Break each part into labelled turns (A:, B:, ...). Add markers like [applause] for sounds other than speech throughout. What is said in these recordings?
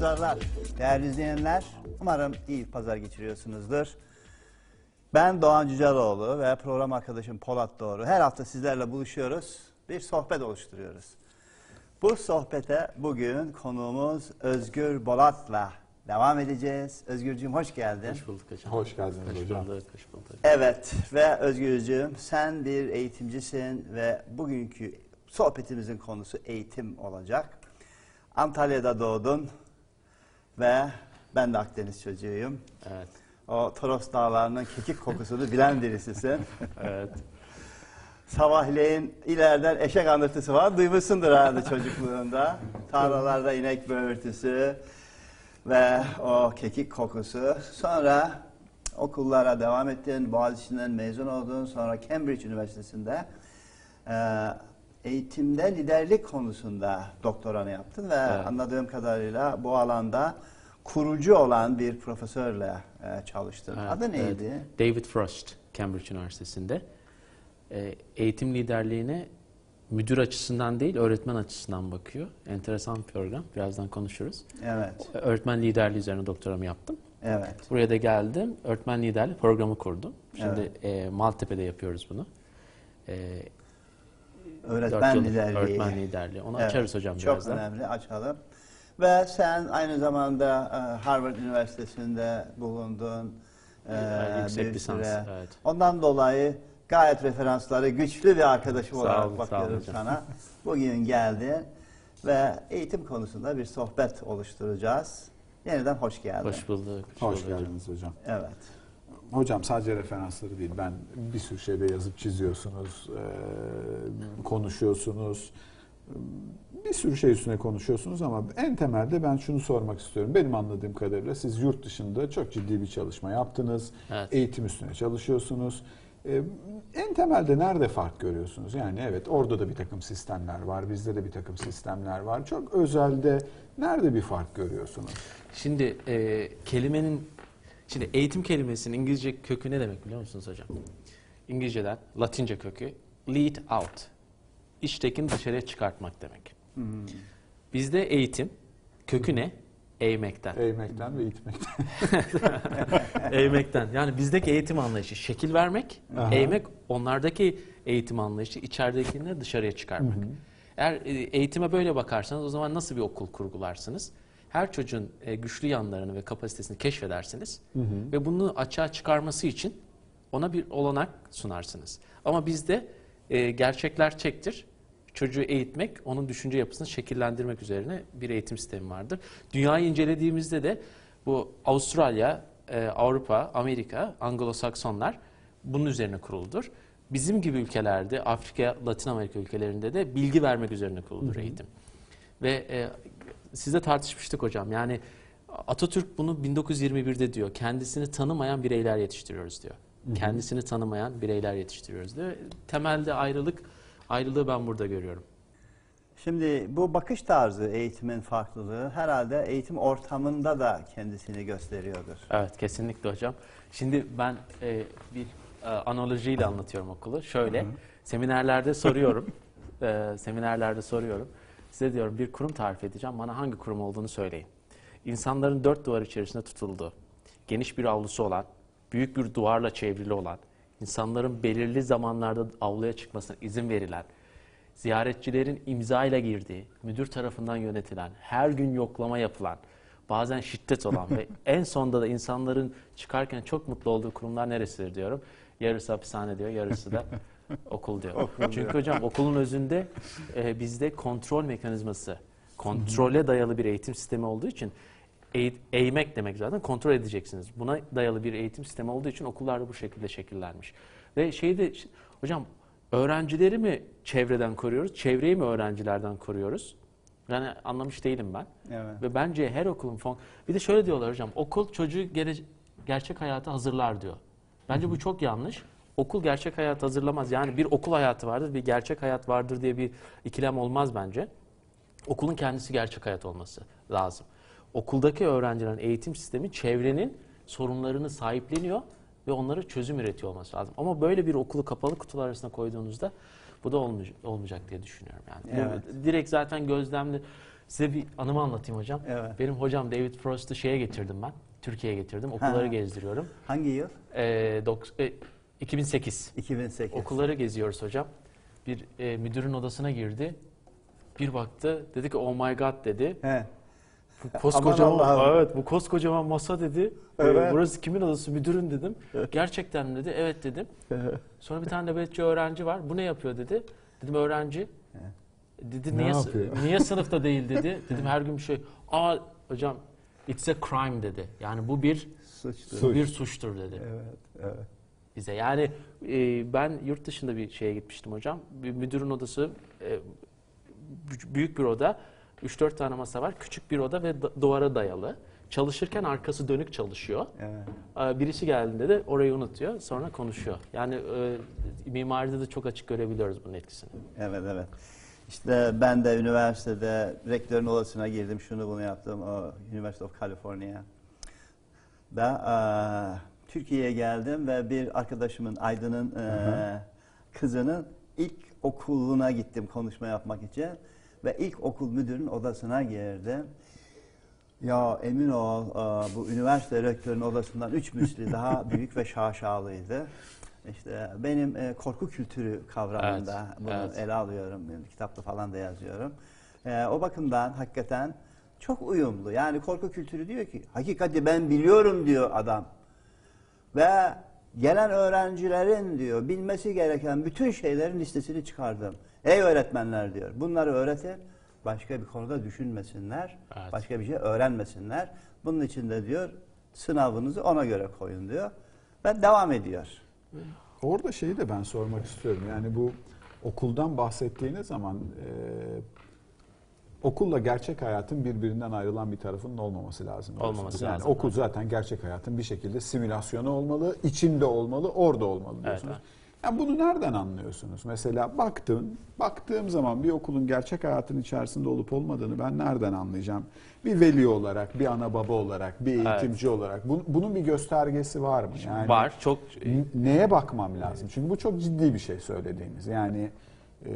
A: pazarlar. Değerli izleyenler, umarım iyi pazar geçiriyorsunuzdur. Ben Doğan Cüceloğlu ve program arkadaşım Polat Doğru. Her hafta sizlerle buluşuyoruz, bir sohbet oluşturuyoruz. Bu sohbete bugün konuğumuz Özgür Bolat'la devam edeceğiz. Özgürcüğüm hoş geldin.
B: Hoş bulduk hocam.
C: Hoş geldiniz
B: Hoş
C: hocam.
B: bulduk, hoş bulduk.
A: Evet ve Özgürcüğüm sen bir eğitimcisin ve bugünkü sohbetimizin konusu eğitim olacak. Antalya'da doğdun ve ben de Akdeniz çocuğuyum.
B: Evet,
A: O Toros dağlarının kekik kokusunu bilen birisisin. [laughs]
B: evet.
A: Sabahleyin ileriden eşek anırtısı var. Duymuşsundur herhalde çocukluğunda. Tarlalarda inek böğürtüsü ve o kekik kokusu. Sonra okullara devam ettin. Boğaziçi'nden mezun oldun. Sonra Cambridge Üniversitesi'nde e, eğitimde liderlik konusunda doktoranı yaptın ve
B: Evet.
A: anladığım kadarıyla bu alanda kurucu olan bir profesörle e, çalıştın.
B: Evet,
A: Adı neydi?
B: evet. David Frost, Cambridge Üniversitesi'nde. Ee, eğitim liderliğine müdür açısından değil, öğretmen açısından bakıyor. Enteresan bir program. Birazdan konuşuruz.
A: Evet.
B: Öğretmen liderliği üzerine doktoramı yaptım.
A: Evet.
B: Buraya da geldim. Öğretmen liderliği programı kurdum. Şimdi e, Maltepe'de yapıyoruz bunu. E,
A: Öğretmen liderliği.
B: Öğretmen liderliği. Onu
A: Evet,
B: açarız hocam
A: Çok
B: birazdan.
A: önemli, açalım. Ve sen aynı zamanda e, Harvard Üniversitesi'nde bulundun.
B: Ee, yüksek
A: bir
B: lisans.
A: süre.
B: Evet.
A: Ondan dolayı gayet referansları güçlü bir arkadaşım olarak
B: olun, sağ olun
A: bakıyorum sana. Bugün geldin ve eğitim konusunda bir sohbet oluşturacağız. Yeniden hoş geldin.
B: Hoş bulduk.
C: Hoş
B: bulduk hocam.
C: geldiniz hocam.
A: Evet.
C: Hocam sadece referansları değil, ben bir sürü şeyde yazıp çiziyorsunuz, eee, konuşuyorsunuz. Bir sürü şey üstüne konuşuyorsunuz ama en temelde ben şunu sormak istiyorum. Benim anladığım kadarıyla siz yurt dışında çok ciddi bir çalışma yaptınız.
B: Evet.
C: Eğitim üstüne çalışıyorsunuz. Eee, En temelde nerede fark görüyorsunuz? Yani evet orada da bir takım sistemler var, bizde de bir takım sistemler var. Çok özelde nerede bir fark görüyorsunuz?
B: Şimdi e, kelimenin şimdi eğitim kelimesinin İngilizce kökü ne demek biliyor musunuz hocam? İngilizceden Latince kökü lead out. İçtekini dışarıya çıkartmak demek.
A: Hmm.
B: Bizde eğitim kökü ne? Eğmekten.
C: Eğmekten ve itmekten. [laughs]
B: Eğmekten. Yani bizdeki eğitim anlayışı şekil vermek,
C: Aha.
B: eğmek onlardaki eğitim anlayışı içeridekini dışarıya çıkarmak. Eğer e, eğitime böyle bakarsanız o zaman nasıl bir okul kurgularsınız? Her çocuğun e, güçlü yanlarını ve kapasitesini keşfedersiniz ve bunu açığa çıkarması için ona bir olanak sunarsınız. Ama bizde e, gerçekler çektir. Çocuğu eğitmek, onun düşünce yapısını şekillendirmek üzerine bir eğitim sistemi vardır. Dünyayı incelediğimizde de bu Avustralya, e, Avrupa, Amerika, Anglo-Saksonlar bunun üzerine kuruludur. Bizim gibi ülkelerde, Afrika, Latin Amerika ülkelerinde de bilgi vermek üzerine kuruludur eğitim. Ve e, sizle tartışmıştık hocam. Yani Atatürk bunu 1921'de diyor. Kendisini tanımayan bireyler yetiştiriyoruz diyor. Kendisini tanımayan bireyler yetiştiriyoruz diyor. Temelde ayrılık, ayrılığı ben burada görüyorum.
A: Şimdi bu bakış tarzı eğitimin farklılığı herhalde eğitim ortamında da kendisini gösteriyordur.
B: Evet kesinlikle hocam. Şimdi ben e, bir e, analojiyle anlatıyorum okulu. Şöyle seminerlerde soruyorum. [laughs] e, seminerlerde soruyorum. Size diyorum bir kurum tarif edeceğim. Bana hangi kurum olduğunu söyleyin. İnsanların dört duvar içerisinde tutulduğu, geniş bir avlusu olan, büyük bir duvarla çevrili olan, insanların belirli zamanlarda avluya çıkmasına izin verilen, ziyaretçilerin imza ile girdiği, müdür tarafından yönetilen, her gün yoklama yapılan, bazen şiddet olan ve [laughs] en sonunda da insanların çıkarken çok mutlu olduğu kurumlar neresidir diyorum. Yarısı hapishane diyor, yarısı da [laughs] okul diyor. Çünkü hocam okulun özünde e, bizde kontrol mekanizması, kontrole dayalı bir eğitim sistemi olduğu için eğ- eğmek demek zaten kontrol edeceksiniz. Buna dayalı bir eğitim sistemi olduğu için okullarda bu şekilde şekillenmiş. Ve şeyi de hocam öğrencileri mi çevreden koruyoruz, çevreyi mi öğrencilerden koruyoruz? Yani anlamış değilim ben.
A: Evet.
B: Ve bence her okulun fon... Bir de şöyle diyorlar hocam, okul çocuğu gele- gerçek hayata hazırlar diyor. Bence bu çok yanlış. Okul gerçek hayat hazırlamaz. Yani bir okul hayatı vardır, bir gerçek hayat vardır diye bir ikilem olmaz bence. Okulun kendisi gerçek hayat olması lazım. Okuldaki öğrencilerin eğitim sistemi çevrenin sorunlarını sahipleniyor ve onlara çözüm üretiyor olması lazım. Ama böyle bir okulu kapalı kutular arasına koyduğunuzda bu da olmayacak, diye düşünüyorum yani. Bu
A: Evet.
B: direkt zaten gözlemli Size bir anımı anlatayım hocam.
A: Evet.
B: Benim hocam David Frost'u şeye getirdim ben. Türkiye'ye getirdim. Okulları
A: Ha.
B: gezdiriyorum.
A: Hangi yıl?
B: Ee, dok- e, 2008.
A: 2008.
B: Okulları geziyoruz hocam. Bir e, müdürün odasına girdi. Bir baktı. Dedi ki oh my god dedi.
A: He.
B: Bu koskocaman, evet bu koskocaman masa dedi. "E,
A: Evet.
B: burası kimin odası müdürün dedim. Gerçekten mi dedi. Evet dedim. Sonra bir tane nöbetçi öğrenci var. Bu ne yapıyor dedi. Dedim öğrenci. Dedi
C: Ne
B: niye
C: yapıyor? [laughs]
B: niye sınıfta değil dedi. Dedim her gün bir şey. Aa hocam it's a crime dedi. Yani bu bir
A: Suçtu.
C: Suç.
B: bir suçtur dedi
A: Evet, evet.
B: Bize. Yani e, ben yurt dışında bir şeye gitmiştim hocam. Bir müdürün odası e, bü- büyük bir oda. 3-4 tane masa var. Küçük bir oda ve da- duvara dayalı. Çalışırken arkası dönük çalışıyor.
A: evet.
B: Birisi geldiğinde de orayı unutuyor. Sonra konuşuyor. Yani e, mimaride de çok açık görebiliyoruz bunun etkisini.
A: Evet evet. İşte ben de üniversitede rektörün odasına girdim. Şunu bunu yaptım. O University of California. Da Türkiye'ye geldim ve bir arkadaşımın Aydın'ın eee, kızının ilk okuluna gittim konuşma yapmak için ve ilk okul müdürünün odasına girdim. Ya emin ol eee, bu üniversite rektörünün odasından üç misli [laughs] daha büyük ve şaşalıydı. İşte benim e, korku kültürü kavramında
B: Evet,
A: bunu
B: evet.
A: ele alıyorum. Yani kitapta falan da yazıyorum. E, o bakımdan hakikaten çok uyumlu. Yani korku kültürü diyor ki hakikati ben biliyorum diyor adam. Ve gelen öğrencilerin diyor bilmesi gereken bütün şeylerin listesini çıkardım. Ey öğretmenler diyor. Bunları öğretin. Başka bir konuda düşünmesinler.
B: Evet.
A: Başka bir şey öğrenmesinler. Bunun için de diyor sınavınızı ona göre koyun diyor. Ve devam ediyor.
C: Orada şeyi de ben sormak istiyorum. Yani bu okuldan bahsettiğiniz zaman e, okulla gerçek hayatın birbirinden ayrılan bir tarafının olmaması lazım. diyorsunuz.
B: Olmaması
C: yani
B: lazım,
C: Okul zaten gerçek hayatın bir şekilde simülasyonu olmalı, içinde olmalı, orada olmalı diyorsunuz.
B: evet.
C: Yani bunu nereden anlıyorsunuz? Mesela baktım, baktığım zaman bir okulun gerçek hayatın içerisinde olup olmadığını ben nereden anlayacağım? Bir veli olarak, bir ana baba olarak, bir
B: Evet.
C: eğitimci olarak. Bu- bunun bir göstergesi var mı? Yani
B: Var. Çok
C: Neye bakmam lazım? Çünkü bu çok ciddi bir şey söylediğiniz. Yani e,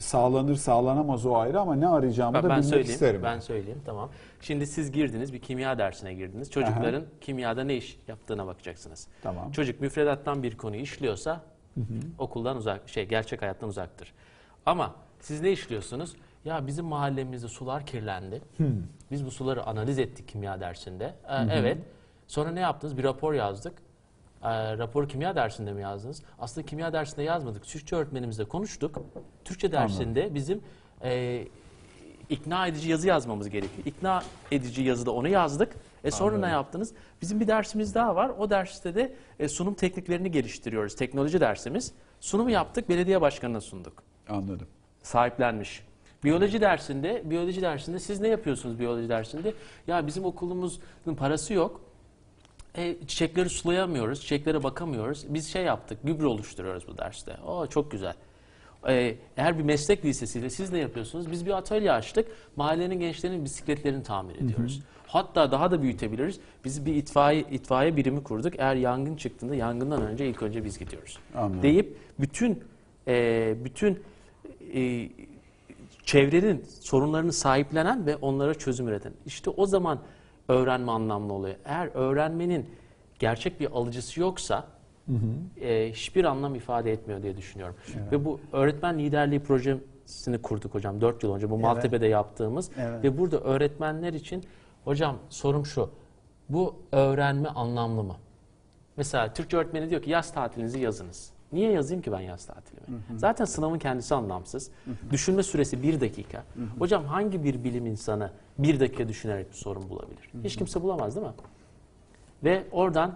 C: sağlanır sağlanamaz o ayrı ama ne arayacağımı
B: Ben,
C: da
B: ben
C: bilmek
B: söyleyeyim.
C: isterim.
B: Ben söyleyeyim. Tamam. Şimdi siz girdiniz bir kimya dersine girdiniz. Çocukların kimyada ne iş yaptığına bakacaksınız.
C: Tamam.
B: Çocuk müfredattan bir konuyu işliyorsa okuldan uzak şey gerçek hayattan uzaktır. Ama siz ne işliyorsunuz? Ya bizim mahallemizde sular kirlendi. Biz bu suları analiz ettik kimya dersinde. Ee, evet. Sonra ne yaptınız? Bir rapor yazdık. Ee, raporu kimya dersinde mi yazdınız? Aslında kimya dersinde yazmadık. Türkçe öğretmenimizle konuştuk. Türkçe dersinde bizim e, ikna edici yazı yazmamız gerekiyor. İkna edici yazıda onu yazdık. E sonra ne yaptınız? Bizim bir dersimiz daha var. O derste de e, sunum tekniklerini geliştiriyoruz. Teknoloji dersimiz. Sunumu yaptık, belediye başkanına sunduk.
C: Anladım.
B: Sahiplenmiş. Biyoloji dersinde, biyoloji dersinde siz ne yapıyorsunuz biyoloji dersinde? Ya bizim okulumuzun parası yok. E, çiçekleri sulayamıyoruz, çiçeklere bakamıyoruz. Biz şey yaptık, gübre oluşturuyoruz bu derste. O çok güzel. E, eğer bir meslek lisesiyle siz ne yapıyorsunuz? Biz bir atölye açtık. Mahallenin gençlerinin bisikletlerini tamir ediyoruz. Hatta daha da büyütebiliriz. Biz bir itfaiye, itfaiye birimi kurduk. Eğer yangın çıktığında yangından önce ilk önce biz gidiyoruz.
C: Anladım.
B: Deyip bütün e, bütün e, çevrenin sorunlarını sahiplenen ve onlara çözüm üreten. İşte o zaman öğrenme anlamlı oluyor. Eğer öğrenmenin gerçek bir alıcısı yoksa e, hiçbir anlam ifade etmiyor diye düşünüyorum. Ve bu öğretmen liderliği projesini kurduk hocam 4 yıl önce bu Maltepe'de yaptığımız
A: Evet.
B: ve burada öğretmenler için hocam sorum şu. Bu öğrenme anlamlı mı? Mesela Türkçe öğretmeni diyor ki yaz tatilinizi yazınız. Niye yazayım ki ben yaz tatilimi? Zaten sınavın kendisi anlamsız. Düşünme süresi bir dakika. Hocam hangi bir bilim insanı bir dakika düşünerek bir sorun bulabilir? Hiç kimse bulamaz değil mi? Ve oradan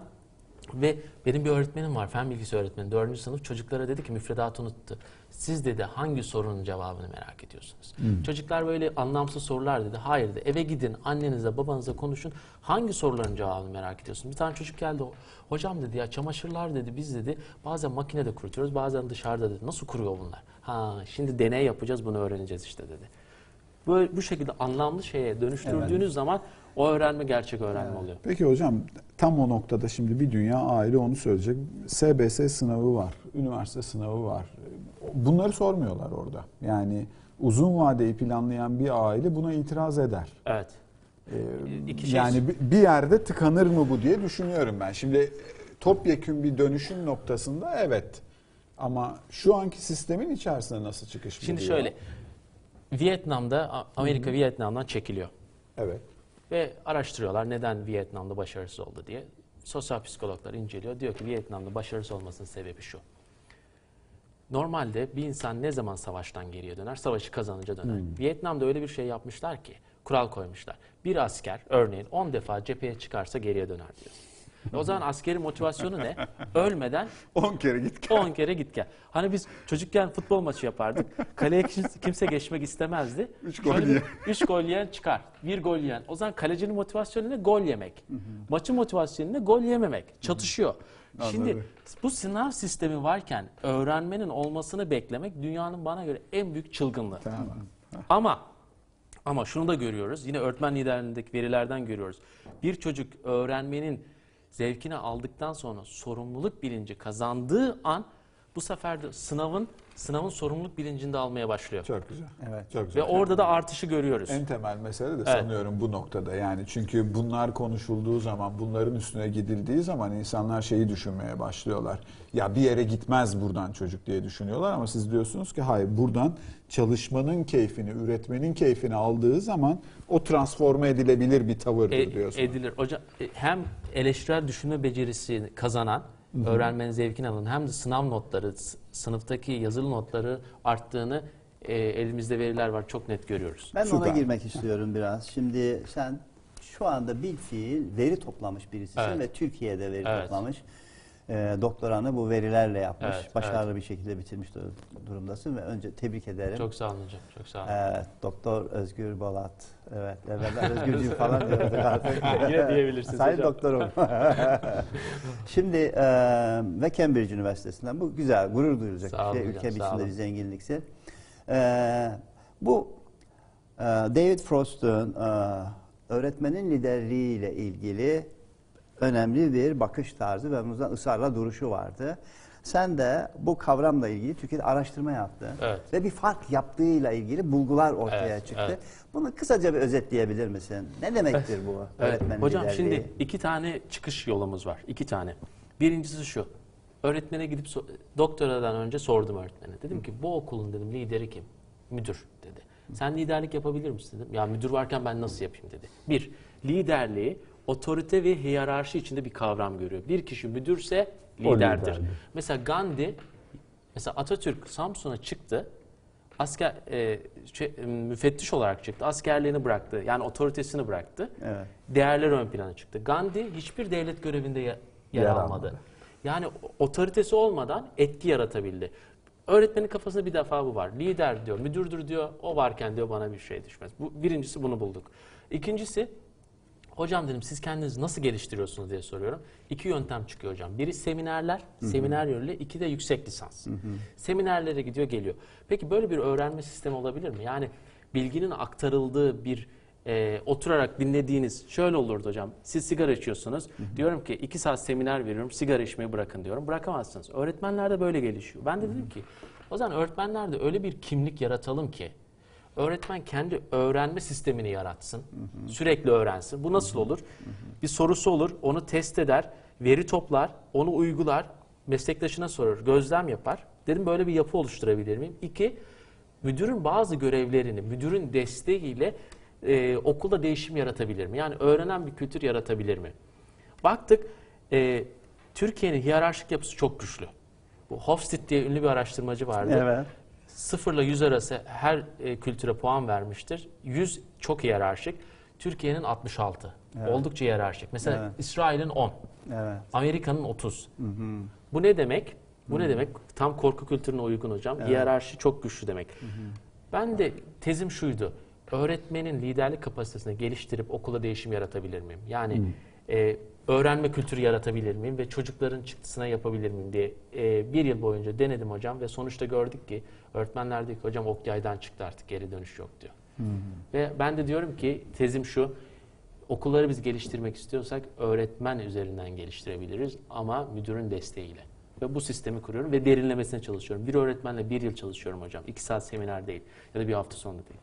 B: ve benim bir öğretmenim var, fen bilgisi öğretmeni, 4. sınıf çocuklara dedi ki müfredatı unuttu. Siz dedi hangi sorunun cevabını merak ediyorsunuz? Çocuklar böyle anlamsız sorular dedi. Hayır dedi. Eve gidin, annenize, babanıza konuşun. Hangi soruların cevabını merak ediyorsun? Bir tane çocuk geldi. Hocam dedi ya çamaşırlar dedi biz dedi bazen makinede kurutuyoruz, bazen dışarıda dedi. Nasıl kuruyor bunlar? Ha şimdi deney yapacağız, bunu öğreneceğiz işte dedi. Böyle bu şekilde anlamlı şeye dönüştürdüğünüz zaman o öğrenme gerçek öğrenme oluyor.
C: Peki hocam tam o noktada şimdi bir dünya aile onu söyleyecek. SBS sınavı var, üniversite sınavı var. Bunları sormuyorlar orada. Yani uzun vadeyi planlayan bir aile buna itiraz eder.
B: Evet.
C: Ee,
B: İki şey-
C: yani bi- bir yerde tıkanır mı bu diye düşünüyorum ben. Şimdi e, topyekün bir dönüşüm noktasında evet. Ama şu anki sistemin içerisinde nasıl çıkış
B: Şimdi şöyle. Vietnam'da Amerika Vietnam'dan çekiliyor.
C: Evet.
B: Ve araştırıyorlar neden Vietnam'da başarısız oldu diye. Sosyal psikologlar inceliyor. Diyor ki Vietnam'da başarısız olmasının sebebi şu. Normalde bir insan ne zaman savaştan geriye döner? Savaşı kazanınca döner. Vietnam'da öyle bir şey yapmışlar ki, kural koymuşlar. Bir asker örneğin 10 defa cepheye çıkarsa geriye döner diyor. E o zaman askerin motivasyonu ne? [laughs] Ölmeden
C: 10 kere git gel.
B: 10 kere git gel. Hani biz çocukken futbol maçı yapardık. Kaleye kimse- geçmek istemezdi.
C: Üç gol
B: Şöyle bir-
C: yiyen.
B: Üç gol yiyen çıkar. Bir gol yiyen. O zaman kalecinin motivasyonu ne? Gol yemek. Maçın motivasyonu ne? Gol yememek. Çatışıyor. Şimdi
C: Anladım.
B: bu sınav sistemi varken öğrenmenin olmasını beklemek dünyanın bana göre en büyük çılgınlığı.
C: Tamam.
B: Ama ama şunu da görüyoruz. Yine öğretmen liderliğindeki verilerden görüyoruz. Bir çocuk öğrenmenin zevkini aldıktan sonra sorumluluk bilinci kazandığı an bu sefer de sınavın sınavın sorumluluk bilincini de almaya başlıyor.
C: Çok güzel.
A: Evet.
C: Çok güzel.
B: Ve orada da artışı görüyoruz.
C: En temel mesele de
B: Evet.
C: sanıyorum bu noktada. Yani çünkü bunlar konuşulduğu zaman, bunların üstüne gidildiği zaman insanlar şeyi düşünmeye başlıyorlar. Ya bir yere gitmez buradan çocuk diye düşünüyorlar ama siz diyorsunuz ki hayır buradan çalışmanın keyfini, üretmenin keyfini aldığı zaman o transforme edilebilir bir tavırdır
B: E-
C: diyorsunuz.
B: edilir. Hocam e, hem eleştirel düşünme becerisini kazanan, öğrenmenin zevkini alan hem de sınav notları, sınıftaki yazılı notları arttığını e, elimizde veriler var çok net görüyoruz.
A: Ben de ona
C: Süper.
A: girmek istiyorum biraz. Şimdi sen şu anda bil fiil veri toplamış birisisin
B: Evet.
A: ve Türkiye'de veri
B: Evet.
A: toplamış. Ee, doktoranı bu verilerle yapmış.
B: Evet,
A: Başarılı bir şekilde bitirmiş dur- durumdasın ve önce tebrik ederim.
B: Çok sağ olun hocam. Çok sağ olun.
A: Evet, Doktor Özgür Bolat. Evet, evvelden Özgürcüğüm falan [laughs] diyorduk artık. [laughs]
B: Yine diyebilirsiniz
A: Sayın
B: hocam.
A: doktorum. [laughs] Şimdi e, ve Cambridge Üniversitesi'nden bu güzel, gurur duyulacak bir şey.
B: hocam,
A: Ülke
B: olun.
A: bir zenginlikse. E, bu e, David Frost'un e, öğretmenin liderliğiyle ilgili önemli bir bakış tarzı ve bundan ısrarla duruşu vardı. Sen de bu kavramla ilgili Türkiye'de araştırma yaptın
B: Evet.
A: ve bir fark yaptığıyla ilgili bulgular ortaya
B: Evet,
A: çıktı.
B: evet.
A: Bunu kısaca bir özetleyebilir misin? Ne demektir bu
B: Evet,
A: öğretmenin
B: hocam
A: liderliği?
B: şimdi iki tane çıkış yolumuz var. İki tane. Birincisi şu. Öğretmene gidip so- doktoradan önce sordum öğretmene. Dedim ki bu okulun dedim lideri kim? Müdür dedi. Sen liderlik yapabilir misin dedim. Ya müdür varken ben nasıl yapayım dedi. Bir, liderliği otorite ve hiyerarşi içinde bir kavram görüyor. Bir kişi müdürse liderdir.
C: liderdir.
B: Mesela Gandhi, mesela Atatürk Samsun'a çıktı. Asker e, şey, müfettiş olarak çıktı. Askerliğini bıraktı. Yani otoritesini bıraktı.
A: Evet.
B: Değerler ön plana çıktı. Gandhi hiçbir devlet görevinde yer, yer almadı.
C: almadı.
B: Yani otoritesi olmadan etki yaratabildi. Öğretmenin kafasında bir defa bu var. Lider diyor, müdürdür diyor. O varken diyor bana bir şey düşmez. Bu birincisi bunu bulduk. İkincisi Hocam dedim siz kendinizi nasıl geliştiriyorsunuz diye soruyorum. İki yöntem çıkıyor hocam. Biri seminerler, seminer yönlü. iki de yüksek lisans. Seminerlere gidiyor geliyor. Peki böyle bir öğrenme sistemi olabilir mi? Yani bilginin aktarıldığı bir e, oturarak dinlediğiniz şöyle olurdu hocam. Siz sigara içiyorsunuz. Diyorum ki iki saat seminer veriyorum sigara içmeyi bırakın diyorum. Bırakamazsınız. Öğretmenler de böyle gelişiyor. Ben de dedim ki o zaman öğretmenlerde öyle bir kimlik yaratalım ki Öğretmen kendi öğrenme sistemini yaratsın. Sürekli öğrensin. Bu nasıl olur? Bir sorusu olur, onu test eder, veri toplar, onu uygular, meslektaşına sorar, gözlem yapar. Dedim böyle bir yapı oluşturabilir miyim? İki, müdürün bazı görevlerini, müdürün desteğiyle e, okulda değişim yaratabilir mi? Yani öğrenen bir kültür yaratabilir mi? Baktık, e, Türkiye'nin hiyerarşik yapısı çok güçlü. Bu Hofstede diye ünlü bir araştırmacı vardı.
A: Evet.
B: 0 ile 100 arası her e, kültüre puan vermiştir. 100 çok hiyerarşik. Türkiye'nin 66.
A: Evet.
B: Oldukça hiyerarşik. Mesela
A: Evet.
B: İsrail'in 10.
A: Evet.
B: Amerika'nın 30. Bu ne demek? Bu ne demek? Tam korku kültürüne uygun hocam.
A: Evet.
B: Hiyerarşi çok güçlü demek. Ben de tezim şuydu. Öğretmenin liderlik kapasitesini geliştirip okula değişim yaratabilir miyim? Yani e, öğrenme kültürü yaratabilir miyim ve çocukların çıktısına yapabilir miyim diye e, bir yıl boyunca denedim hocam ve sonuçta gördük ki öğretmenler diyor ki hocam ok yaydan çıktı artık geri dönüş yok diyor. Ve ben de diyorum ki tezim şu. Okulları biz geliştirmek istiyorsak öğretmen üzerinden geliştirebiliriz ama müdürün desteğiyle. ve bu sistemi kuruyorum ve derinlemesine çalışıyorum. Bir öğretmenle bir yıl çalışıyorum hocam. İki saat seminer değil ya da bir hafta sonu değil.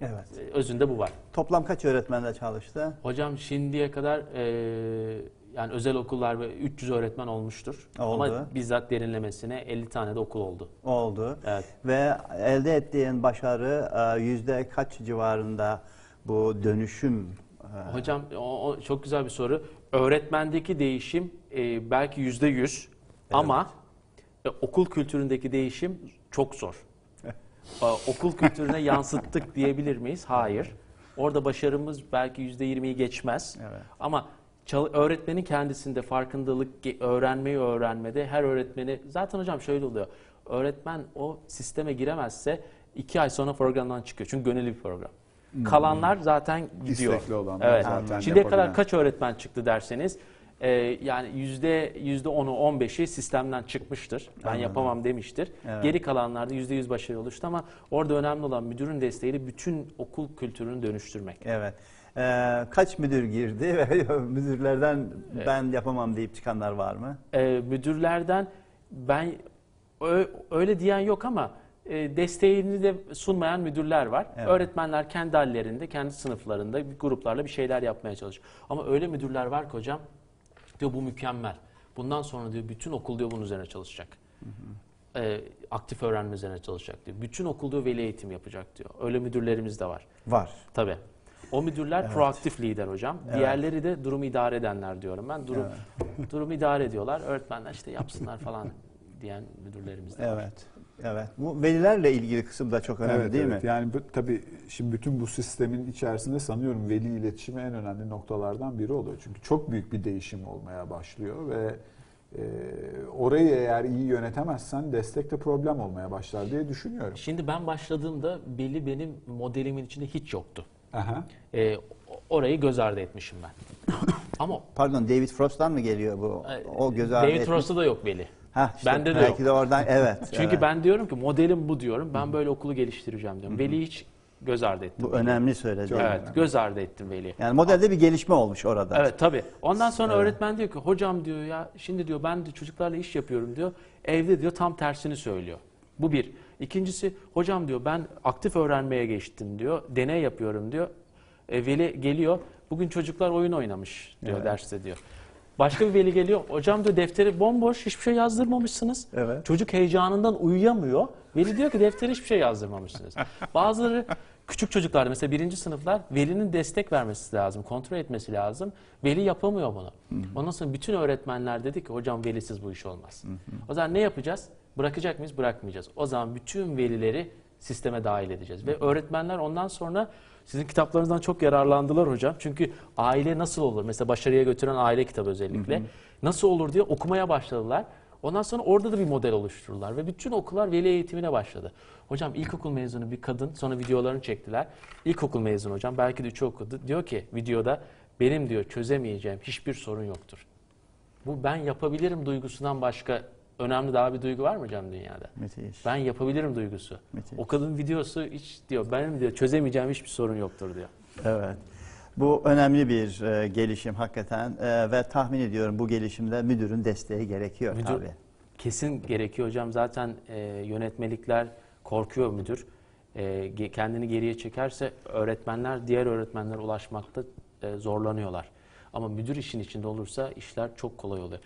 A: Evet.
B: Ee, Özünde bu var.
A: Toplam kaç öğretmenle çalıştı?
B: Hocam şimdiye kadar e, yani özel okullar ve 300 öğretmen olmuştur.
A: Oldu.
B: Ama bizzat derinlemesine 50 tane de okul oldu.
A: Oldu.
B: Evet.
A: Ve elde ettiğin başarı e, yüzde kaç civarında bu dönüşüm? e,
B: Hocam o, o çok güzel bir soru. Öğretmendeki değişim e, belki yüzde yüz ama e, okul kültüründeki değişim çok zor. [laughs] E, okul kültürüne yansıttık diyebilir miyiz? Hayır. Orada başarımız belki yüzde yirmiyi geçmez.
A: Evet.
B: Ama öğretmenin kendisinde farkındalık, öğrenmeyi öğrenmede her öğretmeni zaten hocam şöyle oluyor. Öğretmen o sisteme giremezse iki ay sonra programdan çıkıyor. Çünkü gönüllü bir program. Kalanlar zaten gidiyor.
C: İstekli olanlar
B: Evet.
C: zaten
B: Şimdiye kadar kaç öğretmen çıktı derseniz e, yani yüzde yüzde onu 15'i sistemden çıkmıştır. Ben
A: Anladım.
B: yapamam demiştir.
A: Evet.
B: Geri kalanlarda yüzde yüz başarı oluştu ama orada önemli olan müdürün desteğiyle bütün okul kültürünü dönüştürmek.
A: Evet. E, kaç müdür girdi ve [laughs] müdürlerden
B: Evet.
A: ben yapamam deyip çıkanlar var mı?
B: e, müdürlerden ben öyle diyen yok ama e, desteğini de sunmayan müdürler var.
A: Evet.
B: Öğretmenler kendi hallerinde, kendi sınıflarında gruplarla bir şeyler yapmaya çalışıyor. Ama öyle müdürler var ki hocam diyor bu mükemmel. Bundan sonra diyor bütün okul diyor bunun üzerine çalışacak. E, aktif öğrenme üzerine çalışacak diyor. Bütün okul diyor veli eğitim yapacak diyor. Öyle müdürlerimiz de var.
A: Var.
B: Tabii. O müdürler
A: Evet.
B: proaktif lider hocam.
A: Evet.
B: Diğerleri de durumu idare edenler diyorum ben. Durum, durumu idare ediyorlar. Öğretmenler işte yapsınlar falan diyen müdürlerimiz de var.
A: Evet. Evet. Bu velilerle ilgili kısım da çok önemli
C: evet,
A: değil
C: evet.
A: mi?
C: Yani bu, tabii şimdi bütün bu sistemin içerisinde sanıyorum veli iletişimi en önemli noktalardan biri oluyor. Çünkü çok büyük bir değişim olmaya başlıyor ve e, orayı eğer iyi yönetemezsen destekte problem olmaya başlar diye düşünüyorum.
B: Şimdi ben başladığımda belli benim modelimin içinde hiç yoktu.
C: Aha.
B: Ee, o- orayı göz ardı etmişim ben. [laughs] Ama
A: Pardon David Frost'tan mı geliyor bu?
B: e,
A: O göz ardı
B: David
A: etmiş-
B: Frost'ta da yok veli.
A: Hah, işte
B: Bende de
A: belki
B: yok.
A: de oradan [laughs] evet.
B: Çünkü
A: evet.
B: ben diyorum ki modelim bu diyorum. Ben böyle okulu geliştireceğim diyorum. Veli hiç göz ardı ettim.
A: bu önemli söylediğin.
B: Evet, göz ardı ettim veli.
A: Yani modelde bir gelişme olmuş orada.
B: Evet tabii. Ondan sonra
A: Evet.
B: öğretmen diyor ki hocam diyor ya şimdi diyor ben de çocuklarla iş yapıyorum diyor. Evde diyor tam tersini söylüyor. Bu bir. İkincisi hocam diyor ben aktif öğrenmeye geçtim diyor. Deney yapıyorum diyor. E, veli geliyor. Bugün çocuklar oyun oynamış diyor
A: Evet.
B: derste diyor. Başka bir veli geliyor. Hocam diyor defteri bomboş hiçbir şey yazdırmamışsınız.
A: Evet.
B: Çocuk heyecanından uyuyamıyor. Veli diyor ki deftere hiçbir şey yazdırmamışsınız. [laughs] Bazıları küçük çocuklar mesela birinci sınıflar velinin destek vermesi lazım, kontrol etmesi lazım. Veli yapamıyor bunu. Ondan sonra bütün öğretmenler dedi ki hocam velisiz bu iş olmaz. O zaman ne yapacağız? Bırakacak mıyız? Bırakmayacağız. O zaman bütün velileri sisteme dahil edeceğiz. Ve öğretmenler ondan sonra sizin kitaplarınızdan çok yararlandılar hocam. Çünkü aile nasıl olur? Mesela başarıya götüren aile kitabı özellikle. Nasıl olur diye okumaya başladılar. Ondan sonra orada da bir model oluşturdular ve bütün okullar veli eğitimine başladı. Hocam ilkokul mezunu bir kadın sonra videolarını çektiler. İlkokul mezunu hocam belki de üçü okudu. Diyor ki videoda benim diyor çözemeyeceğim hiçbir sorun yoktur. Bu ben yapabilirim duygusundan başka önemli daha bir duygu var mı hocam dünyada?
A: Müthiş.
B: Ben yapabilirim duygusu.
A: Müthiş.
B: O kadın videosu hiç diyor benim diyor çözemeyeceğim hiçbir sorun yoktur diyor.
A: Evet. Bu önemli bir e, gelişim hakikaten E, ve tahmin ediyorum bu gelişimde müdürün desteği gerekiyor
B: Müdür-
A: tabii.
B: Kesin gerekiyor hocam. Zaten e, yönetmelikler korkuyor müdür. E, kendini geriye çekerse öğretmenler diğer öğretmenlere ulaşmakta e, zorlanıyorlar. Ama müdür işin içinde olursa işler çok kolay oluyor.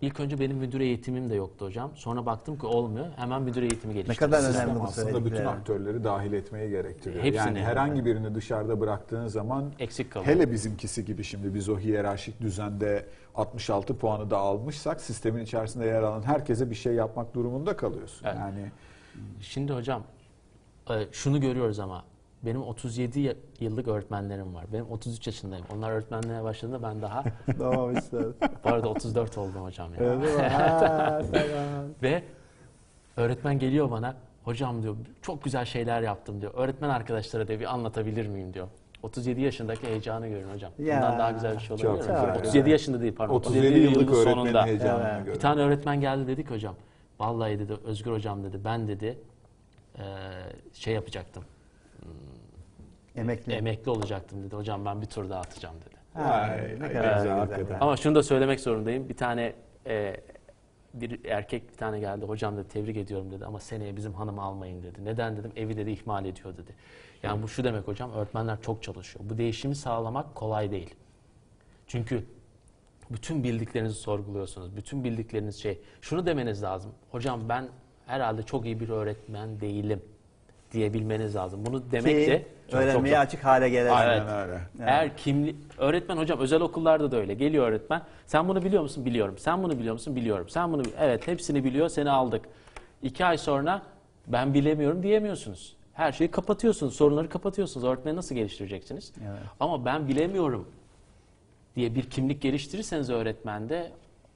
B: İlk önce benim müdür eğitimim de yoktu hocam. Sonra baktım ki olmuyor. Hemen müdür eğitimi
A: Ne
B: geliştirdim.
A: kadar
C: Sistem
A: önemli bu
C: aslında bütün
A: söyledikleri.
C: aktörleri dahil etmeyi gerektiriyor.
B: Hepsini
C: yani
B: yani.
C: herhangi birini dışarıda bıraktığın zaman
B: Eksik kalıyor.
C: hele bizimkisi gibi şimdi biz o hiyerarşik düzende 66 puanı da almışsak sistemin içerisinde yer alan herkese bir şey yapmak durumunda kalıyorsun.
B: Evet.
C: Yani
B: Şimdi hocam e, şunu görüyoruz ama benim 37 y- yıllık öğretmenlerim var. Benim 33 yaşındayım. Onlar öğretmenliğe başladığında ben daha [laughs]
A: Doğmuşsun.
B: bu arada 34 oldum hocam ya.
A: Öyle mi? Ha, tamam.
B: Ve öğretmen geliyor bana, hocam diyor çok güzel şeyler yaptım diyor. Öğretmen arkadaşlara diyor bir anlatabilir miyim diyor. 37 yaşındaki heyecanı görün hocam.
A: Ya,
B: Bundan daha güzel bir şey olabilir
C: çok
B: mi?
A: güzel.
B: 37 yaşında değil pardon.
C: 37
B: yılın
C: yıllık öğretmenin
B: sonunda.
C: heyecanını
A: Evet.
C: görün.
B: Bir tane öğretmen geldi dedik hocam. Vallahi dedi Özgür hocam dedi ben dedi eee, şey yapacaktım.
A: Emekli.
B: Emekli olacaktım dedi. Hocam ben bir tur daha atacağım dedi.
A: Ne kadar
C: güzel. hakikaten.
B: Ama şunu da söylemek zorundayım. Bir tane e, bir erkek bir tane geldi hocam dedi tebrik ediyorum dedi ama seneye bizim hanımı almayın dedi. Neden dedim evi dedi ihmal ediyor dedi. Yani bu şu demek hocam öğretmenler çok çalışıyor. Bu değişimi sağlamak kolay değil. Çünkü bütün bildiklerinizi sorguluyorsunuz. Bütün bildikleriniz şey. Şunu demeniz lazım. Hocam ben herhalde çok iyi bir öğretmen değilim diyebilmeniz lazım. Bunu demek
A: Ki
B: de çok, çok
A: öğrenmeye
B: zor.
A: açık hale gelelim.
B: Evet.
C: Aynen öyle.
B: Eğer kimli öğretmen hocam özel okullarda da öyle. Geliyor öğretmen. Sen bunu biliyor musun? Biliyorum. Sen bunu biliyor musun? Biliyorum. Sen bunu evet hepsini biliyor. Seni aldık. İki ay sonra ben bilemiyorum diyemiyorsunuz. Her şeyi kapatıyorsunuz. Sorunları kapatıyorsunuz. Öğretmeni nasıl geliştireceksiniz?
A: Evet.
B: Ama ben bilemiyorum diye bir kimlik geliştirirseniz öğretmende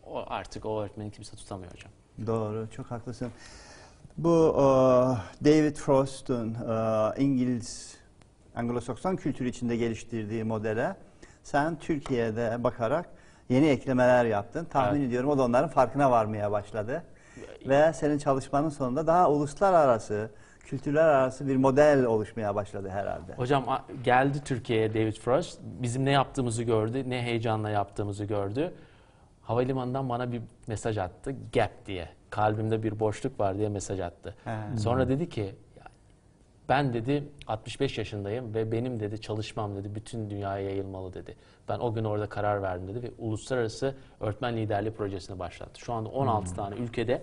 B: o artık o öğretmeni kimse tutamıyor hocam.
A: Doğru, çok haklısın. Bu e, David Frost'un e, İngiliz Anglo-Sakson kültürü içinde geliştirdiği modele sen Türkiye'de bakarak yeni eklemeler yaptın. Tahmin
B: Evet.
A: ediyorum o da onların farkına varmaya başladı. Ve senin çalışmanın sonunda daha uluslararası, kültürler arası bir model oluşmaya başladı herhalde.
B: Hocam geldi Türkiye'ye David Frost. Bizim ne yaptığımızı gördü, ne heyecanla yaptığımızı gördü. Havalimanından bana bir mesaj attı. Gap diye. Kalbimde bir boşluk var diye mesaj attı.
A: He.
B: Sonra dedi ki "Ya, ben dedi 65 yaşındayım ve benim dedi çalışmam dedi bütün dünyaya yayılmalı dedi. Ben o gün orada karar verdim dedi ve uluslararası öğretmen liderliği projesini başlattı. Şu anda 16 tane ülkede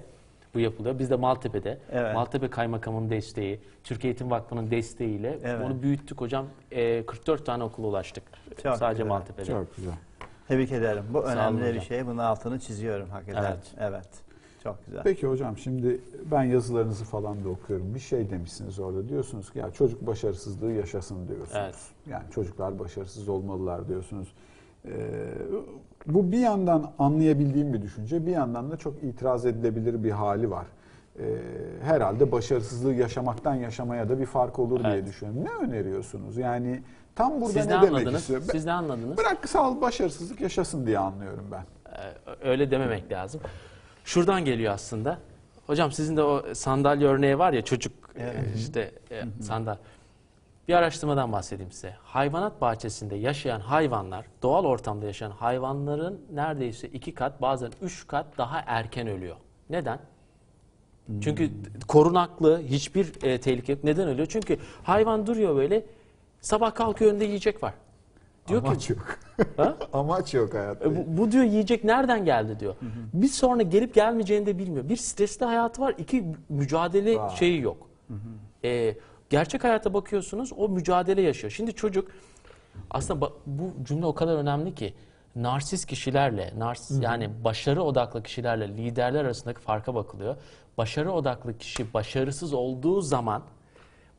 B: bu yapılıyor. Biz de Maltepe'de
A: Evet.
B: Maltepe Kaymakamı'nın desteği, Türkiye Eğitim Vakfı'nın desteğiyle
A: Evet.
B: onu büyüttük hocam. Ee, 44 tane okula ulaştık.
A: Çok
B: Sadece
A: güzel.
B: Maltepe'de.
C: Çok güzel.
A: Tebrik ederim. Bu önemli bir şey. Bunun altını çiziyorum hakikaten.
B: Evet.
A: evet. Çok güzel.
C: Peki hocam şimdi ben yazılarınızı falan da okuyorum. Bir şey demişsiniz orada. Diyorsunuz ki ya çocuk başarısızlığı yaşasın diyorsunuz.
B: Evet.
C: Yani çocuklar başarısız olmalılar diyorsunuz. Ee, bu bir yandan anlayabildiğim bir düşünce, bir yandan da çok itiraz edilebilir bir hali var. Ee, herhalde başarısızlığı yaşamaktan yaşamaya da bir fark olur diye
B: Evet.
C: düşünüyorum. Ne öneriyorsunuz? Yani tam burada
B: Siz
C: ne,
B: ne
C: demek
B: anladınız?
C: istiyor?
B: Siz ne anladınız?
C: Bırak sağ başarısızlık yaşasın diye anlıyorum ben.
B: Ee, öyle dememek lazım. Şuradan geliyor aslında. Hocam sizin de o sandalye örneği var ya çocuk e, işte e, sandal. Bir araştırmadan bahsedeyim size. Hayvanat bahçesinde yaşayan hayvanlar, doğal ortamda yaşayan hayvanların neredeyse iki kat, bazen üç kat daha erken ölüyor. Neden? Çünkü korunaklı, hiçbir e, tehlike yok. Neden ölüyor? Çünkü hayvan duruyor böyle, sabah kalkıyor önünde yiyecek var. Diyor ki,
C: Amaç yok.
B: Ha? [laughs]
C: Amaç yok hayatta.
B: E, Bu, bu diyor yiyecek nereden geldi diyor. Bir sonra gelip gelmeyeceğini de bilmiyor. Bir stresli hayatı var, iki mücadele
C: Vay.
B: şeyi yok. E, gerçek hayata bakıyorsunuz, o mücadele yaşıyor. Şimdi çocuk aslında bu cümle o kadar önemli ki narsist kişilerle, narsis, yani başarı odaklı kişilerle liderler arasındaki farka bakılıyor. Başarı odaklı kişi başarısız olduğu zaman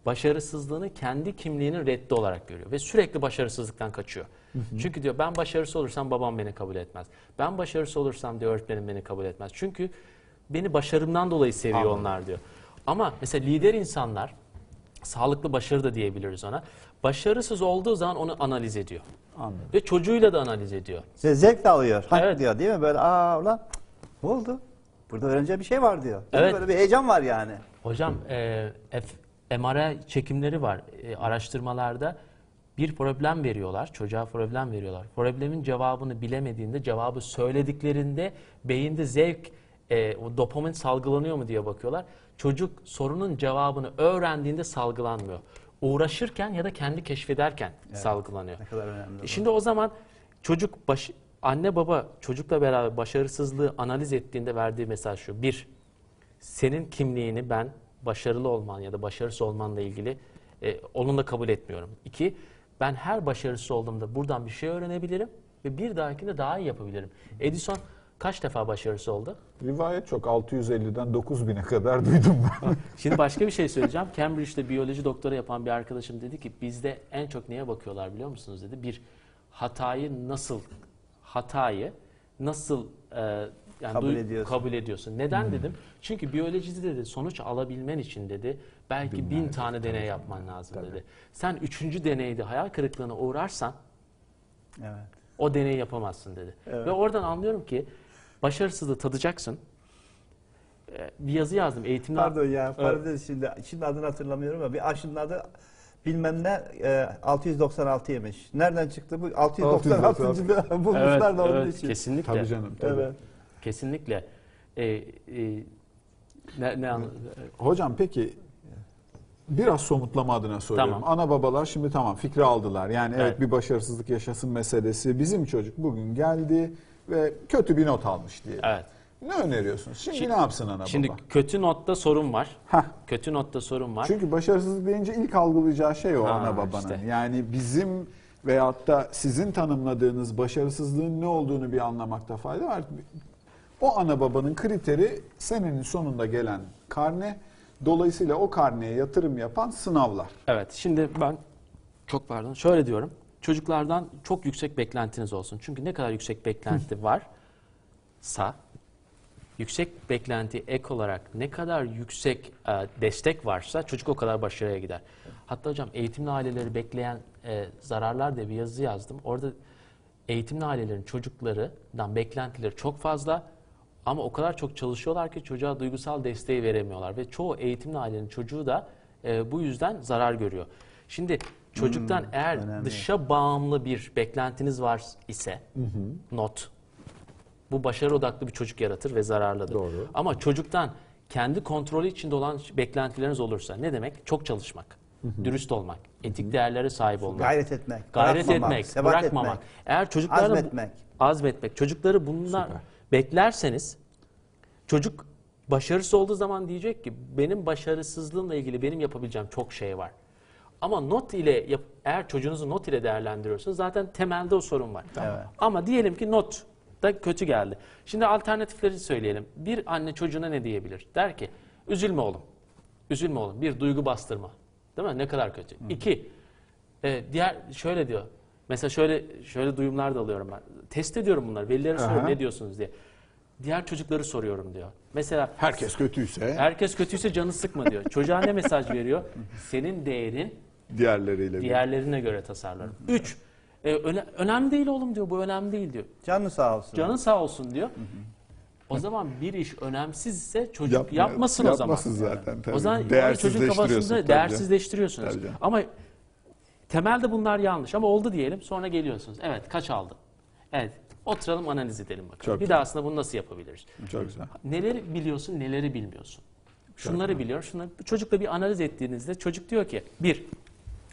B: başarısızlığını kendi kimliğinin reddi olarak görüyor ve sürekli başarısızlıktan kaçıyor. Çünkü diyor ben başarısız olursam babam beni kabul etmez. Ben başarısız olursam diyor öğretmenim beni kabul etmez. Çünkü beni başarımdan dolayı seviyor
C: Anladım.
B: onlar diyor. Ama mesela lider insanlar sağlıklı başarı da diyebiliriz ona. Başarısız olduğu zaman onu analiz ediyor.
C: Anladım.
B: Ve çocuğuyla da analiz ediyor.
A: İşte zevk de alıyor. Hak
B: Evet.
A: diyor değil mi? Böyle aa ulan ne oldu? Burada öğreneceği bir şey var diyor.
B: Evet.
A: Böyle bir heyecan var yani.
B: Hocam e, F- MRI çekimleri var e, araştırmalarda. Bir problem veriyorlar, çocuğa problem veriyorlar. Problemin cevabını bilemediğinde, cevabı söylediklerinde beyinde zevk, e, o dopamin salgılanıyor mu diye bakıyorlar. Çocuk sorunun cevabını öğrendiğinde salgılanmıyor. Uğraşırken ya da kendi keşfederken salgılanıyor.
A: Ne kadar önemli. bu.
B: Şimdi o zaman çocuk baş, anne baba çocukla beraber başarısızlığı analiz ettiğinde verdiği mesaj şu. Bir, senin kimliğini ben başarılı olman ya da başarısız olmanla ilgili e, onunla kabul etmiyorum. İki, ben her başarısız olduğumda buradan bir şey öğrenebilirim ve bir dahakinde daha iyi yapabilirim. Edison kaç defa başarısız oldu?
C: Rivayet çok. 650'den 9000'e kadar duydum ben. [laughs]
B: Şimdi başka bir şey söyleyeceğim. Cambridge'de biyoloji doktora yapan bir arkadaşım dedi ki bizde en çok neye bakıyorlar biliyor musunuz dedi. Bir hatayı nasıl hatayı nasıl e, yani
A: Kabul
B: duy-
A: ediyorsun.
B: kabul ediyorsun. Neden dedim? Çünkü biyolojide dedi sonuç alabilmen için dedi belki bin tane deney yapman lazım dedi. Sen üçüncü deneyde hayal kırıklığına uğrarsan
A: Evet.
B: o deneyi yapamazsın dedi.
A: Evet.
B: Ve oradan anlıyorum ki başarısızlığı tadacaksın. E, Bir yazı yazdım eğitimde.
A: Pardon ya parantez şimdi, şimdi adını hatırlamıyorum ama bir aşının adı bilmem ne e, 696'ymış. Nereden çıktı bu? 696. 'da [laughs] bulmuşlar
B: Evet,
A: da onun
B: evet,
A: için.
B: kesinlikle.
C: Tabii canım. Tabii.
A: Evet.
B: Kesinlikle. e, e, ne, ne
C: Hocam peki biraz somutlama adına soruyorum.
B: Tamam.
C: Ana babalar şimdi tamam fikri aldılar. Yani evet,
B: Evet.
C: bir başarısızlık yaşasın meselesi. Bizim çocuk bugün geldi ve kötü bir not almış diye.
B: Evet.
C: Ne öneriyorsunuz? Şimdi,
B: Şimdi-
C: ne yapsın ana
B: Şimdi
C: baba?
B: kötü notta sorun var.
C: Heh.
B: Kötü notta sorun var.
C: Çünkü başarısızlık deyince ilk algılayacağı şey o
B: Ha,
C: ana babanın.
B: işte.
C: Yani bizim veyahut da sizin tanımladığınız başarısızlığın ne olduğunu bir anlamakta fayda var. O ana babanın kriteri senenin sonunda gelen karne. Dolayısıyla o karneye yatırım yapan sınavlar.
B: Evet. Şimdi ben çok pardon. Şöyle diyorum. Çocuklardan çok yüksek beklentiniz olsun. Çünkü ne kadar yüksek beklenti varsa yüksek beklenti ek olarak ne kadar yüksek e, destek varsa çocuk o kadar başarıya gider. Hatta hocam eğitimli aileleri bekleyen e, zararlar diye bir yazı yazdım. Orada eğitimli ailelerin çocuklarından beklentileri çok fazla ama o kadar çok çalışıyorlar ki çocuğa duygusal desteği veremiyorlar ve çoğu eğitimli ailenin çocuğu da e, bu yüzden zarar görüyor. Şimdi çocuktan eğer
A: önemli.
B: dışa bağımlı bir beklentiniz var ise not bu başarı odaklı bir çocuk yaratır ve zararlıdır.
C: Doğru.
B: Ama çocuktan kendi kontrolü içinde olan beklentileriniz olursa ne demek? Çok çalışmak, dürüst olmak, etik değerlere sahip olmak,
A: Gayret etmek.
B: gayret
A: bırakmamak,
B: etmek, bırakmamak.
A: etmek,
B: Eğer çocukları
A: azmetmek.
B: azmetmek, çocukları bunlar
C: Süper.
B: Beklerseniz çocuk başarısı olduğu zaman diyecek ki benim başarısızlığımla ilgili benim yapabileceğim çok şey var. Ama not ile yap- eğer çocuğunuzu not ile değerlendiriyorsanız zaten temelde o sorun var.
A: Evet.
B: Ama diyelim ki not da kötü geldi. Şimdi alternatifleri söyleyelim. Bir anne çocuğuna ne diyebilir? Der ki üzülme oğlum. Üzülme oğlum. Bir duygu bastırma. Değil mi? Ne kadar kötü. İki, e, diğer şöyle diyor. Mesela şöyle şöyle duyumlar da alıyorum ben. Test ediyorum bunları. Velilere soruyorum
C: Aha.
B: ne diyorsunuz diye. Diğer çocukları soruyorum diyor. Mesela
C: Herkes kötüyse
B: herkes kötüyse canı sıkma diyor. Çocuğa ne mesaj veriyor? Senin değerin
C: diğerleriyle
B: diğerlerine göre tasarlarım. Üç, e, öne- önemli değil oğlum diyor. Bu önemli değil diyor.
A: Canı sağ olsun.
B: Canın sağ olsun diyor. O zaman bir iş önemsizse çocuk
C: Yapma-
B: yapmasın o zaman.
C: yapmasın zaten tabii.
B: O zaman çocuğun
C: Değersizleştiriyorsun
B: kafasında
C: tabii.
B: değersizleştiriyorsunuz.
C: Tabii.
B: Ama temelde bunlar yanlış ama oldu diyelim sonra geliyorsunuz. Evet kaç aldın? Evet oturalım analiz edelim bakalım.
C: Çok
B: bir
C: güzel.
B: daha aslında bunu nasıl yapabiliriz?
C: Çok güzel.
B: Neleri biliyorsun, neleri bilmiyorsun. Şunları biliyor, şunları. Çocukla bir analiz ettiğinizde çocuk diyor ki bir,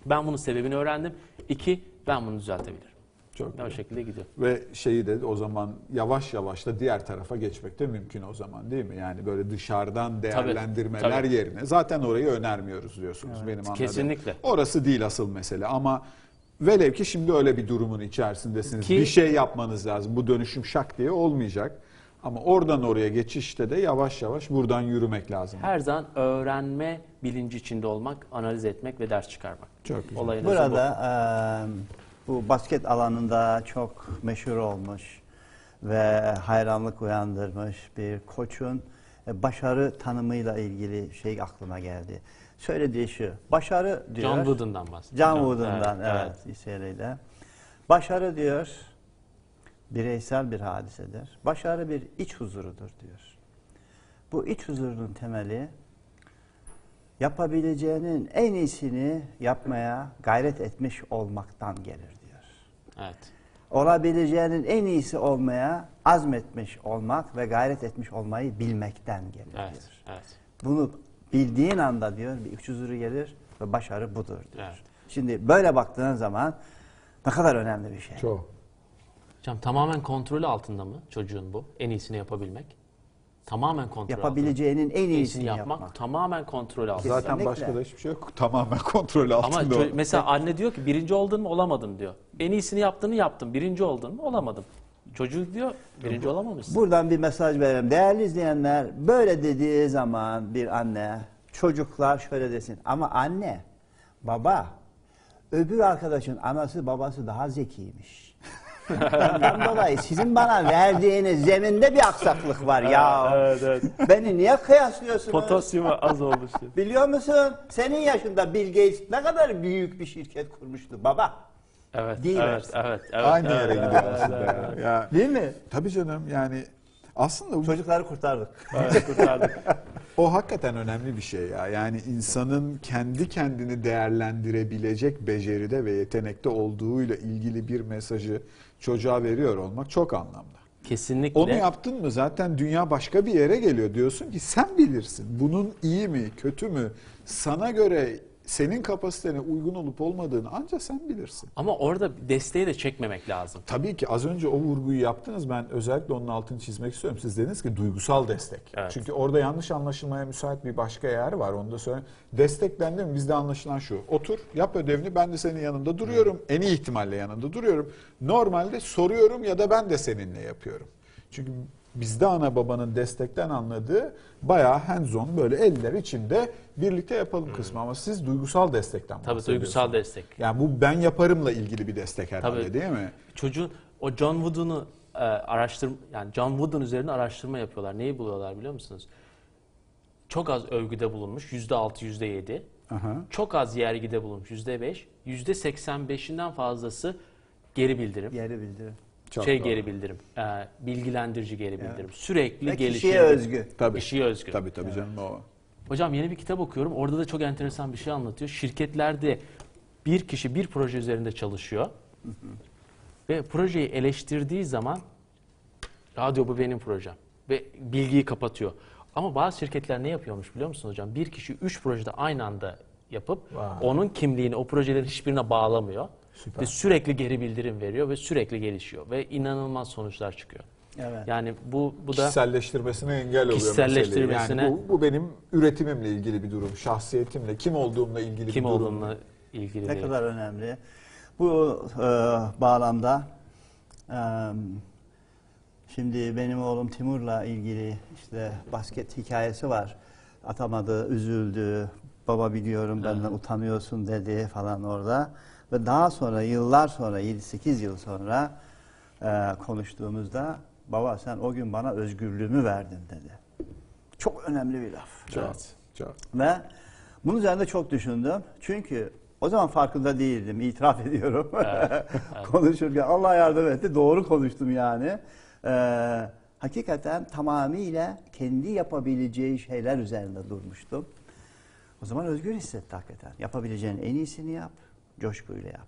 B: ben bunun sebebini öğrendim. İki, ben bunu düzeltebilirim.
C: Çok
B: O şekilde gidiyor.
C: Ve şeyi de o zaman yavaş yavaş da diğer tarafa geçmek de mümkün o zaman değil mi? Yani böyle dışarıdan değerlendirmeler
B: tabii.
C: yerine zaten orayı önermiyoruz diyorsunuz benim anladığım.
B: kesinlikle.
C: Orası değil asıl mesele ama velev ki şimdi öyle bir durumun içerisindesiniz.
B: Ki-
C: bir şey yapmanız lazım. Bu dönüşüm şak diye olmayacak. Ama oradan oraya geçişte de yavaş yavaş buradan yürümek lazım.
B: Her zaman öğrenme bilinci içinde olmak, analiz etmek ve ders çıkarmak.
C: Çok güzel.
B: Olayın özü bu.
A: Burada e, bu basket alanında çok meşhur olmuş ve hayranlık uyandırmış bir koçun e, başarı tanımıyla ilgili şey aklıma geldi. Söylediği şu, başarı diyor.
B: John Wooden'dan bahsediyor.
A: John Wooden'dan evet, evet. Başarı diyor bireysel bir hadisedir. Başarı bir iç huzurudur diyor. Bu iç huzurun temeli yapabileceğinin en iyisini yapmaya gayret etmiş olmaktan gelir.
B: Evet.
A: Olabileceğinin en iyisi olmaya azmetmiş olmak ve gayret etmiş olmayı bilmekten gelir
B: Evet.
A: diyor.
B: Evet.
A: Bunu bildiğin anda diyor bir iç huzuru gelir ve başarı budur diyor.
B: Evet.
A: Şimdi böyle baktığın zaman ne kadar önemli bir şey.
C: Çok.
B: Hocam tamamen kontrolü altında mı çocuğun bu? En iyisini yapabilmek. Tamamen kontrol
A: Yapabileceğinin en iyisini
B: yapmak,
A: yapmak.
B: tamamen kontrol altında.
C: Zaten
A: Kesinlikle.
C: başka da hiçbir şey yok. [laughs] Tamamen kontrol
B: Ama
C: altında.
B: ço-
C: o.
B: mesela anne diyor ki birinci oldun mu olamadım diyor. En iyisini yaptığını yaptım. Birinci oldun mu olamadım. Çocuk diyor birinci olamamışsın.
A: Buradan bir mesaj verelim. Değerli izleyenler böyle dediği zaman bir anne çocuklar şöyle desin. Ama anne, baba, öbür arkadaşın anası babası daha zekiymiş. Ondan dolayı sizin bana verdiğiniz zeminde bir aksaklık var ya.
B: Evet evet.
A: Beni niye kıyaslıyorsunuz?
B: Potasyumu [laughs] az olmuş.
A: Biliyor musun? Senin yaşında Bill Gates ne kadar büyük bir şirket kurmuştu baba.
B: Evet,
A: Değil
B: evet,
A: mi?
B: evet, evet.
C: Aynı
B: evet,
C: yere
B: evet,
C: gidiyor
B: evet,
C: aslında
B: evet,
C: ya. ya.
A: Değil mi?
C: Tabii canım yani aslında bu
A: Çocukları kurtardık.
B: Evet, kurtardık. [laughs]
C: O hakikaten önemli bir şey ya. Yani insanın kendi kendini değerlendirebilecek beceride ve yetenekte olduğuyla ilgili bir mesajı çocuğa veriyor olmak çok anlamlı.
B: kesinlikle
C: Onu yaptın mı zaten dünya başka bir yere geliyor. Diyorsun ki sen bilirsin. Bunun iyi mi, kötü mü? Sana göre senin kapasitene uygun olup olmadığını ancak sen bilirsin.
B: ama orada desteği de çekmemek lazım.
C: Tabii ki az önce o vurguyu yaptınız. Ben özellikle onun altını çizmek istiyorum. Siz dediniz ki duygusal destek.
B: Evet.
C: Çünkü orada yanlış anlaşılmaya müsait bir başka yer var. Onu da söyleyeyim. Desteklendi mi? Bizde anlaşılan şu. Otur, yap ödevini. Ben de senin yanında duruyorum. En iyi ihtimalle yanında duruyorum. Normalde soruyorum ya da ben de seninle yapıyorum. Çünkü bizde ana babanın destekten anladığı bayağı hands on böyle eller içinde birlikte yapalım kısmı ama siz duygusal destekten
B: Tabii duygusal destek.
C: Yani bu ben yaparımla ilgili bir destek herhalde
B: Tabii.
C: değil mi?
B: Çocuğun o John Wooden'u e, araştır yani John Wooden üzerine araştırma yapıyorlar. Neyi buluyorlar biliyor musunuz? Çok az övgüde bulunmuş yüzde altı yüzde yedi. Çok az yergide bulunmuş yüzde beş. Yüzde seksen beşinden fazlası geri bildirim.
A: Geri bildirim.
C: Çok
B: şey
C: doğru.
B: geri bildirim. e, bilgilendirici geri bildirim. Sürekli
A: Ve
B: gelişim.
A: kişiye özgü.
C: Tabii.
B: Kişiye özgü.
C: Tabii tabii canım o.
B: Hocam yeni bir kitap okuyorum. Orada da çok enteresan bir şey anlatıyor. Şirketlerde bir kişi bir proje üzerinde çalışıyor. Ve projeyi eleştirdiği zaman ya diyor bu benim projem. Ve bilgiyi kapatıyor. Ama bazı şirketler ne yapıyormuş biliyor musun hocam? Bir kişi üç projede aynı anda yapıp
C: Vay.
B: onun kimliğini o projelerin hiçbirine bağlamıyor.
C: Süper.
B: Ve sürekli geri bildirim veriyor ve sürekli gelişiyor. Ve inanılmaz sonuçlar çıkıyor.
A: Evet.
B: Yani bu, bu da
C: Kişiselleştirmesine engel oluyor
B: Kişiselleştirmesine-.
C: Yani bu, bu benim üretimimle ilgili bir durum. Şahsiyetimle, kim olduğumla ilgili
B: kim
C: bir durum.
B: olduğuna ilgili
A: Ne
B: değil.
A: kadar önemli. Bu e, bağlamda e, şimdi benim oğlum Timur'la ilgili işte basket hikayesi var. Atamadı, üzüldü. Baba biliyorum benden utanıyorsun dedi falan orada. Ve daha sonra yıllar sonra 7-8 yıl sonra e, konuştuğumuzda baba sen o gün bana özgürlüğümü verdin dedi. Çok önemli bir laf.
B: Evet.
C: çok.
A: Ve bunun üzerinde çok düşündüm. Çünkü o zaman farkında değildim, itiraf [laughs] ediyorum. [laughs] Konuşurken Allah yardım etti, doğru konuştum yani. Ee, hakikaten tamamıyla kendi yapabileceği şeyler üzerinde durmuştum. O zaman özgür hissetti hakikaten. Yapabileceğin en iyisini yap, coşkuyla yap.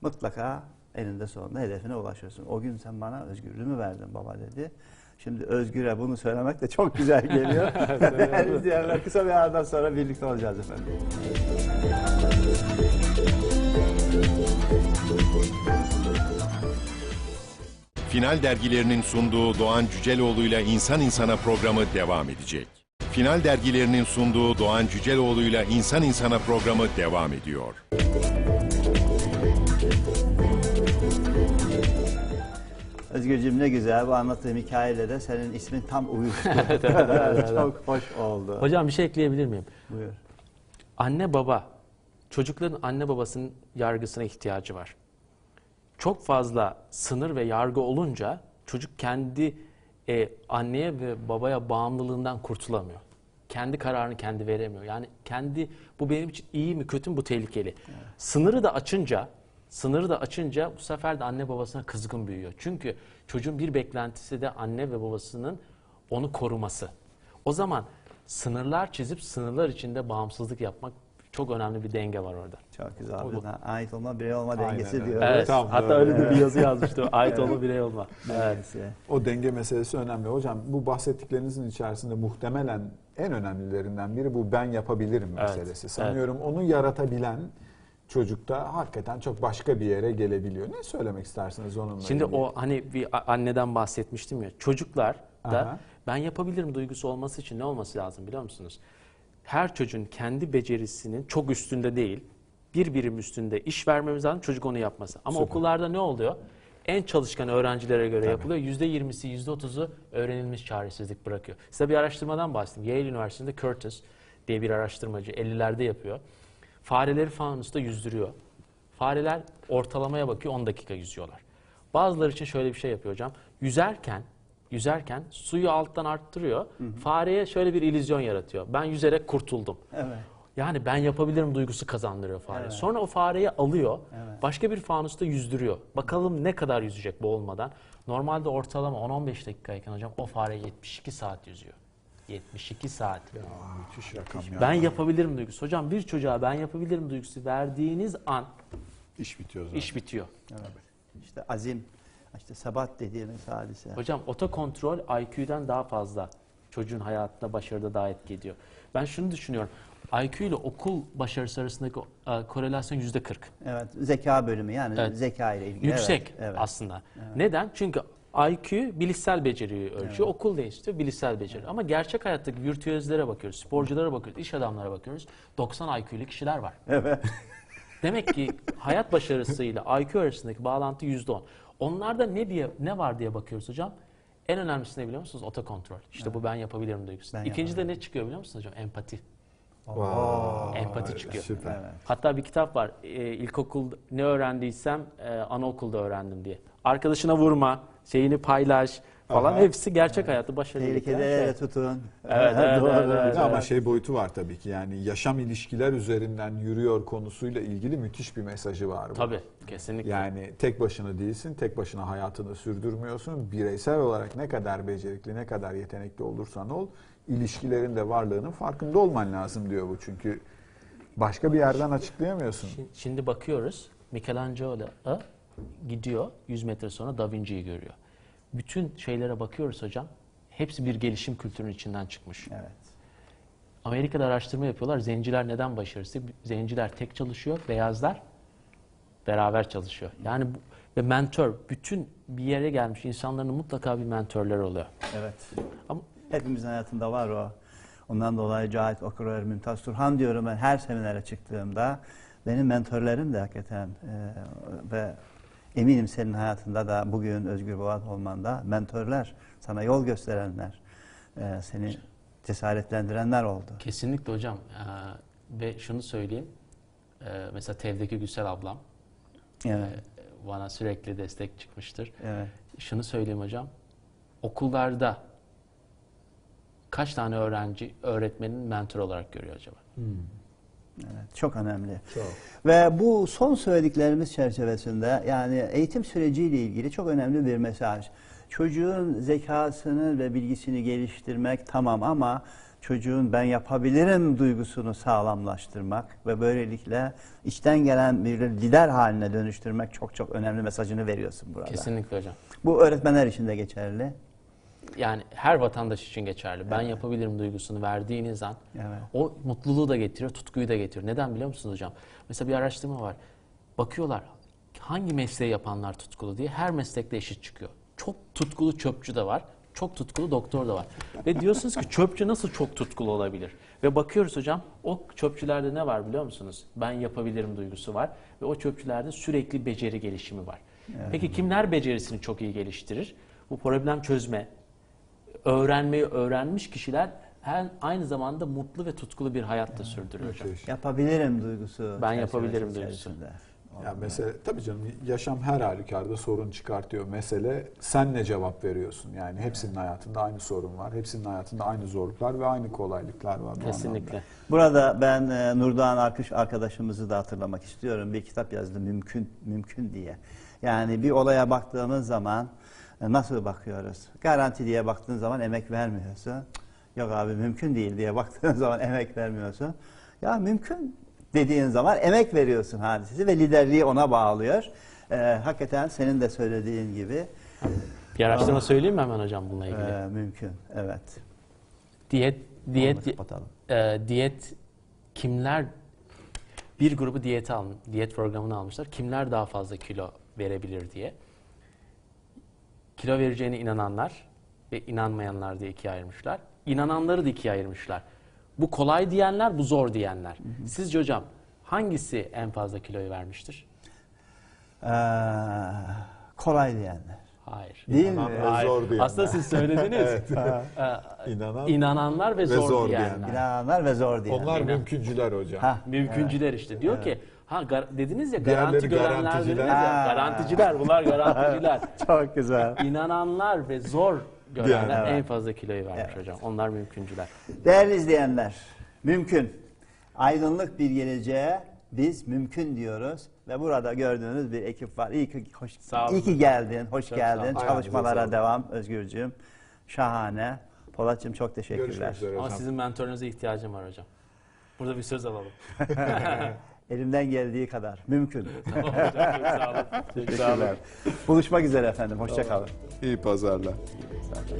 A: Mutlaka eninde sonunda hedefine ulaşırsın. O gün sen bana özgürlüğümü verdin baba dedi. Şimdi Özgür'e bunu söylemek de çok güzel geliyor. [laughs] Diğerler [laughs] kısa bir aradan sonra birlikte olacağız efendim.
D: Final dergilerinin sunduğu Doğan Cüceloğlu'yla İnsan İnsana programı devam edecek. Final dergilerinin sunduğu Doğan Cüceloğlu'yla İnsan İnsana programı devam ediyor.
A: Özgürcüğüm ne güzel bu anlattığım hikayeyle de senin ismin tam uyuştu. [laughs] çok hoş oldu.
B: Hocam bir şey ekleyebilir miyim?
A: Buyur.
B: Anne baba, çocukların anne babasının yargısına ihtiyacı var. Çok fazla sınır ve yargı olunca çocuk kendi e, anneye ve babaya bağımlılığından kurtulamıyor. Kendi kararını kendi veremiyor. Yani kendi bu benim için iyi mi kötü mü bu tehlikeli. Sınırı da açınca sınırı da açınca bu sefer de anne babasına kızgın büyüyor. Çünkü çocuğun bir beklentisi de anne ve babasının onu koruması. O zaman sınırlar çizip sınırlar içinde bağımsızlık yapmak çok önemli bir denge var orada.
A: Çok güzel.
B: O
A: ait olma, birey olma
C: Aynen
A: dengesi
C: öyle.
A: diyoruz.
B: Evet.
C: Tam
B: hatta
C: öyle.
B: öyle de bir yazı yazmıştım. Ait olma birey olma. Evet.
C: O denge meselesi önemli. Hocam bu bahsettiklerinizin içerisinde muhtemelen en önemlilerinden biri bu ben yapabilirim
B: Evet,
C: meselesi.
B: evet.
C: Sanıyorum onu yaratabilen çocukta hakikaten çok başka bir yere gelebiliyor. Ne söylemek istersiniz onunla
B: Şimdi
C: ilgili?
B: o hani bir anneden bahsetmiştim ya. Çocuklar da
C: Aha.
B: ben yapabilirim duygusu olması için ne olması lazım biliyor musunuz? Her çocuğun kendi becerisinin çok üstünde değil, bir birim üstünde iş vermemiz lazım çocuk onu yapması. Ama
C: Süper.
B: okullarda ne oluyor? En çalışkan öğrencilere göre yapılıyor. Yüzde yirmisi, yüzde otuzu öğrenilmiş çaresizlik bırakıyor. Size bir araştırmadan bahsedeyim. Yale Üniversitesi'nde Curtis diye bir araştırmacı 50'lerde yapıyor. Fareleri fanusta yüzdürüyor. Fareler ortalamaya bakıyor 10 dakika yüzüyorlar. Bazıları için şöyle bir şey yapıyor hocam. Yüzerken yüzerken suyu alttan arttırıyor. Fareye şöyle bir illüzyon yaratıyor. Ben yüzerek kurtuldum.
A: Evet.
B: Yani ben yapabilirim duygusu kazandırıyor fare.
A: Evet.
B: Sonra o fareyi alıyor.
A: Evet.
B: Başka bir fanusta yüzdürüyor. Bakalım ne kadar yüzecek boğulmadan. Normalde ortalama 10-15 dakikayken hocam o fare 72 saat yüzüyor. 72 saat.
C: Müthiş rakam ya.
B: Ben yapabilirim duygusu. Hocam bir çocuğa ben yapabilirim duygusu verdiğiniz an
C: İş bitiyor zaten.
B: iş bitiyor.
A: İşte azim, işte sebat dediğimiz hadise.
B: Hocam otokontrol IQ'den daha fazla çocuğun hayatında başarıda daha etki ediyor. Ben şunu düşünüyorum. IQ ile okul başarısı arasındaki e, korelasyon yüzde 40.
A: Evet, zeka bölümü yani
B: Evet.
A: zeka ile ilgili.
B: Yüksek
A: Evet, evet.
B: aslında. Neden? Çünkü IQ bilişsel beceriyi ölçüyor. Okul değiştiriyor bilişsel beceri. Ama gerçek hayattaki virtüözlere bakıyoruz, sporculara bakıyoruz, iş adamlara bakıyoruz. 90 IQ'lu kişiler var.
A: Evet. [laughs]
B: Demek ki hayat başarısıyla IQ arasındaki bağlantı %10. Onlarda ne diye ne var diye bakıyoruz hocam. En önemlisi ne biliyor musunuz? Otokontrol. İşte bu ben yapabilirim duygusu. İkinci de ne çıkıyor biliyor musunuz hocam? Empati.
C: Vay,
B: Empati çıkıyor.
C: Süper.
A: Evet.
B: Hatta bir kitap var. E, ilkokul ne öğrendiysem e, anaokulda öğrendim diye. Arkadaşına vurma, şeyini paylaş falan
C: Aha.
B: hepsi gerçek hayatı başarılı
A: Tehlikelere
B: şey.
A: tutun.
B: Evet, evet,
A: Doğru.
B: evet, evet.
C: Ama şey boyutu var tabii ki yani yaşam ilişkiler üzerinden yürüyor konusuyla ilgili müthiş bir mesajı var. bu.
B: Tabii, kesinlikle.
C: Yani tek başına değilsin, tek başına hayatını sürdürmüyorsun. Bireysel olarak ne kadar becerikli, ne kadar yetenekli olursan ol, ilişkilerin de varlığının farkında olman lazım diyor bu. Çünkü başka bir yerden açıklayamıyorsun.
B: Şimdi, şimdi bakıyoruz. Michelangelo gidiyor 100 metre sonra Da Vinci'yi görüyor. Bütün şeylere bakıyoruz hocam. Hepsi bir gelişim kültürünün içinden çıkmış.
A: Evet.
B: Amerika'da araştırma yapıyorlar. Zenciler neden başarısız? Zenciler tek çalışıyor, beyazlar beraber çalışıyor. Yani bu, ve mentor, bütün bir yere gelmiş insanların mutlaka bir mentörleri oluyor.
A: Evet.
B: Ama
A: Hepimizin hayatında var o. Ondan dolayı Cahit Okurör, Mümtaz Turhan diyorum ben her seminere çıktığımda. Benim mentorlarım da hakikaten e, ve eminim senin hayatında da bugün Özgür Boğaz olmanda mentörler, sana yol gösterenler, e, seni cesaretlendirenler oldu.
B: kesinlikle hocam. Ee, ve şunu söyleyeyim. Ee, mesela Tevdeki Güsel ablam
A: Evet,
B: e, bana sürekli destek çıkmıştır.
A: evet.
B: Şunu söyleyeyim hocam. Okullarda kaç tane öğrenci öğretmenin mentor olarak görüyor acaba?
A: Evet, çok önemli.
C: Çok.
A: Ve bu son söylediklerimiz çerçevesinde yani eğitim süreciyle ilgili çok önemli bir mesaj. Çocuğun zekasını ve bilgisini geliştirmek tamam ama çocuğun ben yapabilirim duygusunu sağlamlaştırmak ve böylelikle içten gelen bir lider haline dönüştürmek çok çok önemli mesajını veriyorsun burada.
B: Kesinlikle hocam.
A: Bu öğretmenler için de geçerli.
B: Yani her vatandaş için geçerli. Ben yapabilirim duygusunu verdiğiniz an
A: Evet.
B: o mutluluğu da getiriyor, tutkuyu da getiriyor. Neden biliyor musunuz hocam? Mesela bir araştırma var. Bakıyorlar hangi mesleği yapanlar tutkulu diye her meslekte eşit çıkıyor. Çok tutkulu çöpçü de var. Çok tutkulu doktor da var. Ve diyorsunuz ki çöpçü nasıl çok tutkulu olabilir? Ve bakıyoruz hocam o çöpçülerde ne var biliyor musunuz? Ben yapabilirim duygusu var. Ve o çöpçülerde sürekli beceri gelişimi var. Peki kimler becerisini çok iyi geliştirir? Bu problem çözme, öğrenmeyi öğrenmiş kişiler her aynı zamanda mutlu ve tutkulu bir hayat da sürdürüyor hocam.
A: Yapabilirim duygusu.
B: Ben yapabilirim duygusu.
C: Ya mesele tabii canım yaşam her halükarda sorun çıkartıyor. Mesele sen ne cevap veriyorsun? Yani hepsinin hayatında aynı sorun var. Hepsinin hayatında aynı zorluklar ve aynı kolaylıklar var. bu
B: Kesinlikle.
A: Burada ben e, Nurdoğan Arkış arkadaşımızı da hatırlamak istiyorum. Bir kitap yazdı mümkün mümkün diye. Yani bir olaya baktığımız zaman nasıl bakıyoruz? Garanti diye baktığın zaman emek vermiyorsun. Yok abi mümkün değil diye baktığın [laughs] zaman emek vermiyorsun. Ya mümkün dediğin zaman emek veriyorsun hadisesi ve liderliği ona bağlıyor. E, hakikaten senin de söylediğin gibi
B: Bir araştırma söyleyeyim mi hemen hocam bununla ilgili?
A: e, mümkün. Evet.
B: Diyet diyet e, diyet kimler bir grubu diyete al, diyet programını almışlar. Kimler daha fazla kilo verebilir diye. Kilo vereceğine inananlar ve inanmayanlar diye ikiye ayırmışlar. İnananları da ikiye ayırmışlar. Bu kolay diyenler, bu zor diyenler. Sizce hocam hangisi en fazla kiloyu vermiştir?
A: E, kolay diyenler.
B: Hayır.
A: Değil mi?
C: İnanan
B: Hayır.
C: zor diyenler.
B: Aslında siz söylediniz. [laughs] Ee, [laughs]
C: İnanan
B: İnananlar ve,
C: Ve
B: zor,
C: zor
B: diyenler.
C: diyenler.
A: İnananlar ve zor diyenler.
C: onlar
B: İnan.
C: mümküncüler hocam.
A: Hah,
B: Mümküncüler işte. Diyor ki ha gar- dediniz ya
C: Diğerleri
B: garanti görenler
C: garanticiler.
B: dediniz ya.
A: Ha.
B: Garanticiler bunlar garanticiler. [laughs]
A: Çok güzel.
B: İnananlar ve zor görenler
C: Diğer-
B: en fazla kiloyu vermiş
A: Evet.
B: hocam. Onlar mümküncüler.
A: Değerli izleyenler, mümkün. Aydınlık bir geleceğe biz mümkün diyoruz ve burada gördüğünüz bir ekip var. İyi ki, hoş,
B: Sağ olun.
A: iyi ki geldin, hoş
B: Çok
A: geldin.
B: sağ olun.
A: Çalışmalara devam Özgürcüğüm. Şahane. Polatcığım çok teşekkürler.
C: Görüşmek üzere
B: Ama
C: hocam.
B: sizin mentorunuza ihtiyacım var hocam. Burada bir söz alalım. [laughs]
A: Elimden geldiği kadar. Mümkün. [laughs]
B: Tamam hocam, çok sağ olun. Çok sağ olun.
A: Teşekkürler. Buluşmak üzere efendim. Hoşça kalın.
C: İyi pazarlar.
A: Zaten.